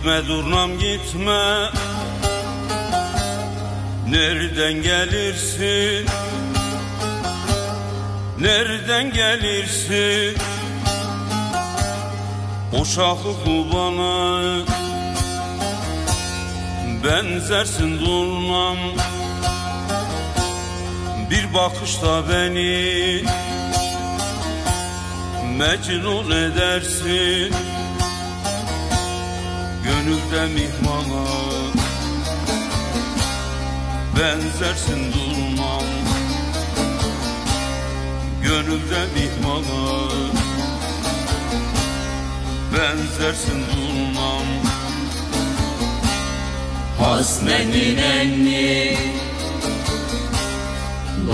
Gitme durnam gitme. Nereden gelirsin? Nereden gelirsin? O şahı bana. Benzersin durnam. Bir bakışta beni Mecnun edersin Gönülde mihmana Benzersin durmam. Gönülde mihmana Benzersin durmam. Hasmenin enni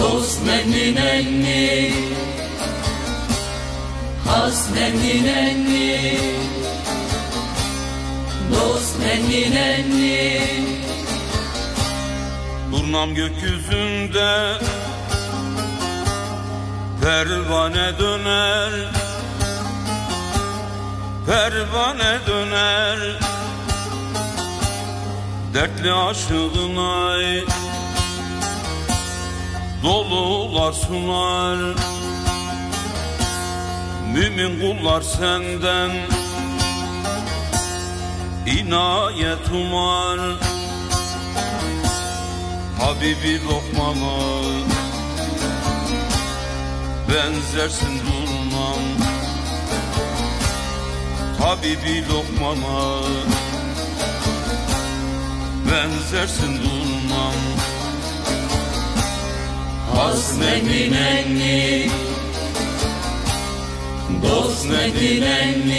Dost menin enni Hasmenin enni Dost menin enni Durnam gökyüzünde Pervane döner. Pervane döner. Dertli aşığına Dolular sunar Mümin kullar senden inayet umar Habibi lokmama Benzersin durmam. Habibi lokmama Benzersin durmam. Hasmenin enni Dost menin enni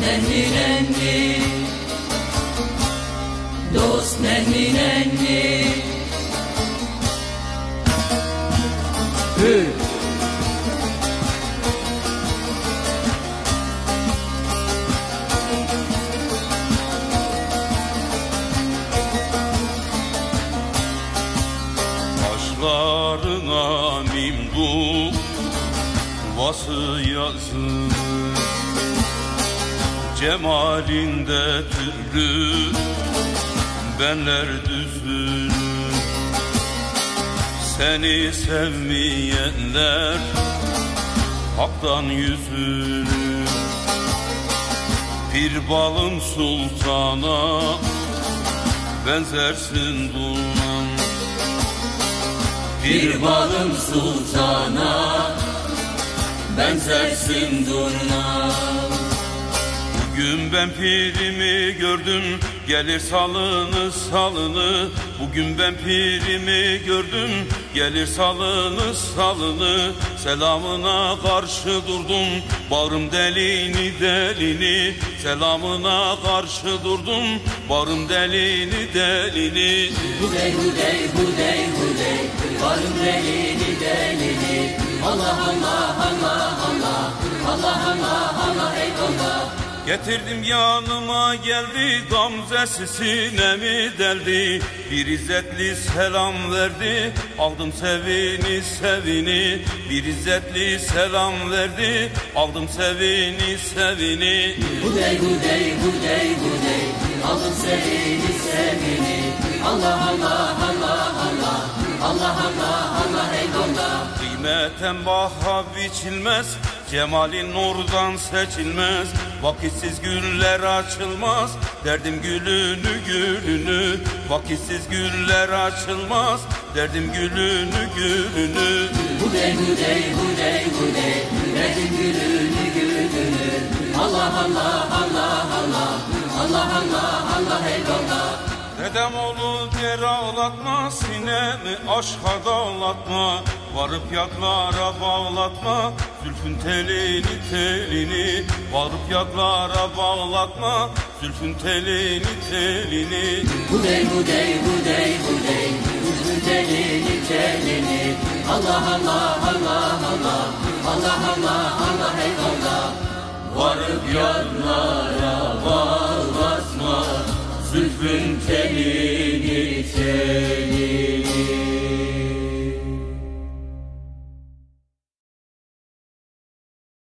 Hasmenin enni Dost menin enni Hı. Taşlarına mimdu Vası yazılır Cemalinde türlü Benler düzülür Seni sevmeyenler Haktan yüzülür Bir balım sultana Benzersin bulmam Bir balım sultana Benzersin durna Bugün ben pirimi gördüm Gelir salını salını Bugün ben pirimi gördüm Gelir salını salını Selamına karşı durdum Bağrım delini delini. Selamına karşı durdum Bağrım delini delini. Hudey hudey hudey hudey delini delini Getirdim yanıma geldi Gamzesi sinemi deldi? Bir izzetli selam verdi Aldım sevini sevini. Bir izzetli selam verdi Aldım sevini sevini. Hudey hudey hudey hudey Aldım sevini sevini. Allah Allah Allah Allah. Allah Allah Allah eyvallah Kıymeten baha biçilmez Cemalin nurdan seçilmez Vakitsiz güller açılmaz. Derdim gülünü gülünü Vakitsiz güller açılmaz. Derdim gülünü gülünü. Hudey hudey hudey hudey Verdim gülünü gülünü. Allah Allah Allah Allah. Allah Allah Allah eyvallah Dedem oğlu yer ağlatma Sinemi aşka dağlatma. Varıp yaklara bağlatma Zülfün telini telini Varıp yaklara bağlatma. Zülfün telini telini. Hudey hudey hudey hudey. Üzgün telini telini. Allah Allah Allah Allah. Allah Allah Allah eyvallah. Varıp yanlara